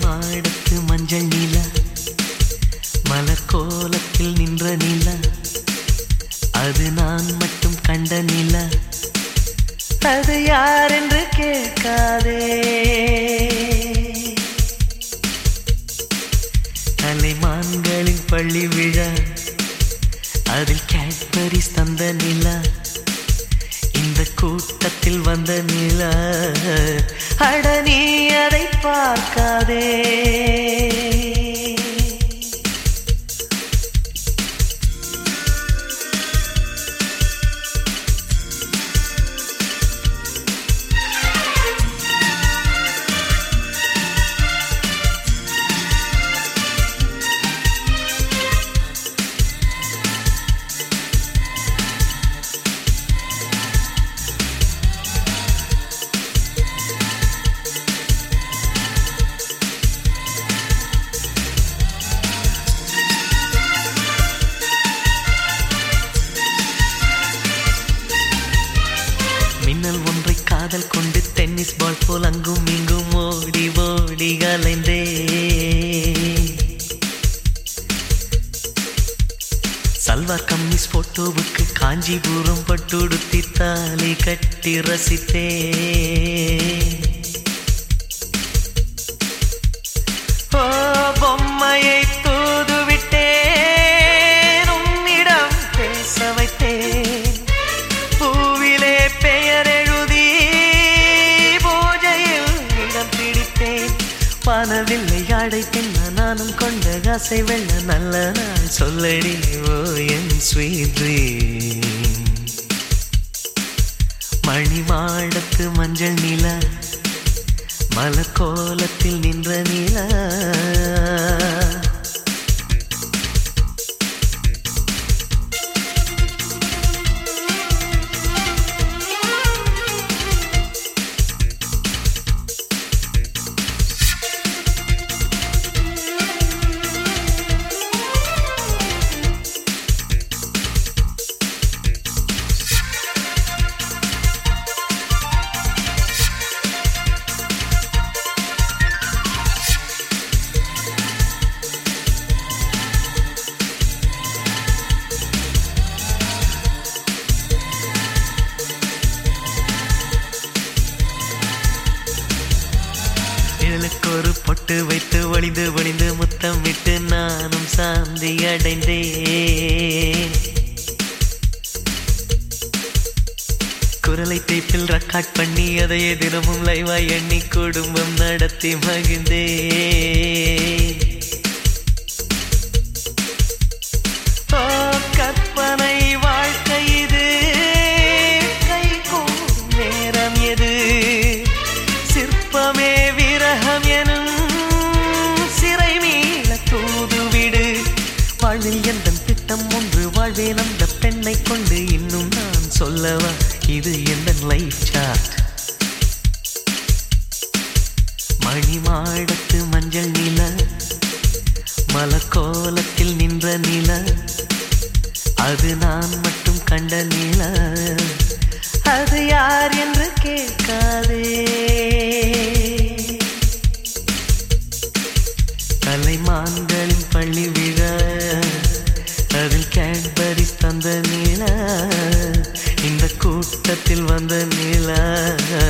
மாடத்து மஞ்சள் நில மலக்கோலத்தில் நின்ற நில அது நான் மட்டும் கண்ட நில. அது யார் என்று கேட்காதே. கலைமான்களின் பள்ளி விழா அதில் கேட்பரிஸ் தந்த நிலா. இந்த கூட்டத்தில் வந்த நிலா அட கம்மிஸ் காஞ்சிபுரம் பட்டுடுத்தி தாலி கட்டி ரசித்தே பணவில்லை அடைப்பின் நானும் கொண்ட காசை வெள்ள நல்ல நாள். சொல்லடி ஓ என் ஸ்வீட் மணிமாடத்து மஞ்சள் நில மலக்கோலத்தில் நின்ற நில. இதழுக்கு ஒரு பொட்டு வைத்து வழிந்து வழிந்து முத்தம் விட்டு நானும் சாந்தி அடைந்தேன். குரலை டேப்பில் ரெக்கார்ட் பண்ணி அதையே தினமும் லைவாய் எண்ணி குடும்பம் நடத்தி மகிழ்ந்தேன். வாழ்வில் எந்த திட்டம் ஒன்று வாழ்வேன் அந்த பெண்ணை கொண்டு இன்னும் நான் சொல்லவா? இது எந்த லைஃப் சார்ட் மணிமாடத்து மஞ்சள் நில மலக்கோலத்தில் நின்ற நில அது நான் மட்டும் கண்ட நில. அது யார் என்று கேட்காதே. தலைமான்களின் பள்ளி விழ கூட்டத்தில்